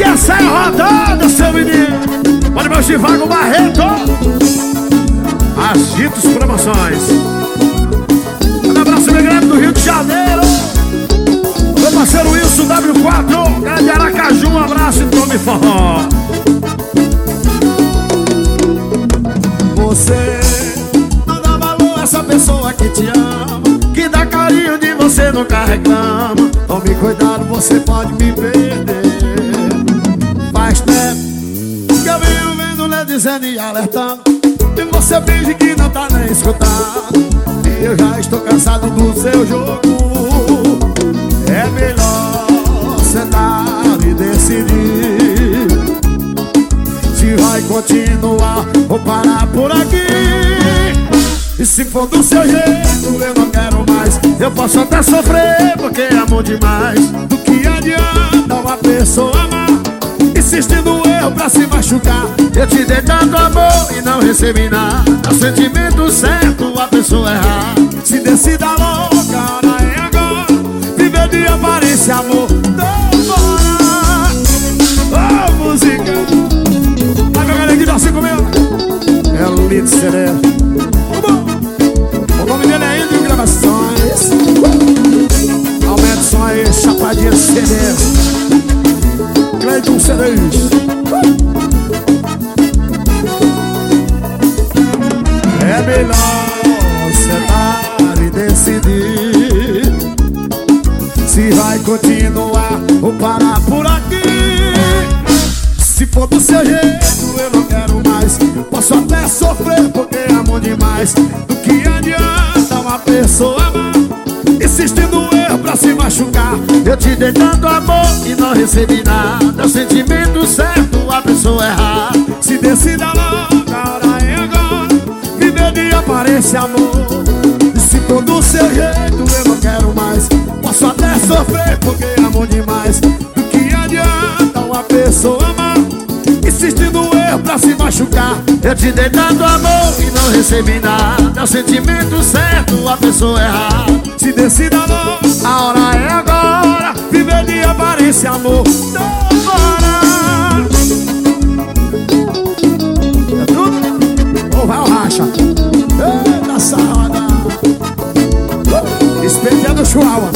Aqui é Serra rodada, seu menino. Olha meu Chivago Barreto. Agitos Promoções. Um abraço bem grande do Rio de Janeiro. Meu parceiro Wilson W4 Grande Aracaju, um abraço e tome forró. Você não dá valor a essa pessoa que te ama Que dá carinho de você nunca reclama Tome cuidado, você pode me perder dizendo e alertando. E você finge que não tá nem escutando. E eu já estou cansado do seu jogo. É melhor sentar e decidir. Se vai continuar ou parar por aqui. E se for do seu jeito eu não quero mais. Eu posso até sofrer porque amo demais. Do que adianta uma pessoa amar? Insistindo erro pra se machucar Eu te dei tanto amor e não recebi nada. É o sentimento certo, a pessoa errar Se decida logo, a hora é agora. Viver de aparência, amor Vambora Ô, oh, música. Vai, meu galera, aqui dá mil É o Lito Cereja O nome dele é Índio Gravações. Aumenta o som aí, chapadinha Cereja Cleiton Cereja continuar ou parar por aqui. Se for do seu jeito eu não quero mais. Posso até sofrer porque amo demais. Do que adianta uma pessoa amar Insistindo erro pra se machucar? Eu te dei tanto amor e não recebi nada. É o sentimento certo, a pessoa errar Se decida logo, a hora é agora. Viver de aparência, amor. Se for do seu jeito eu não quero mais Insistindo erro pra se machucar. Eu te dei tanto amor e não recebi nada. É o sentimento certo, a pessoa errar Se decida logo, a hora é agora. Viver de aparência, amor Vambora É tudo? Vai o racha? Eita sarrada. Uh, Espelhando o chuava